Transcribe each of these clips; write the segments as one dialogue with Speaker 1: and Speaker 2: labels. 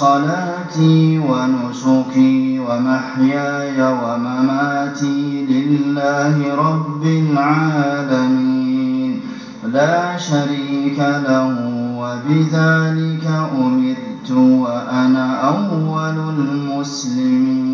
Speaker 1: صلاتي ونسكي ومحياي ومماتي لله رب العالمين. لا شريك له وبذلك أمرت وأنا أول المسلمين.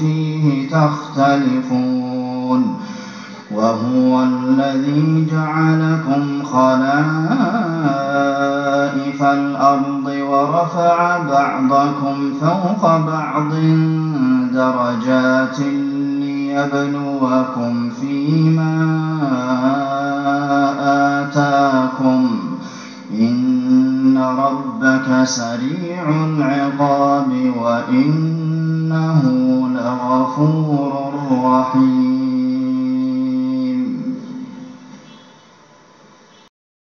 Speaker 1: فيه تختلفون وهو الذي جعلكم خلائف الأرض ورفع بعضكم فوق بعض درجات ليبلوكم فيما آتاكم. إن ربك سريع العقاب وإنه لغفور رحيم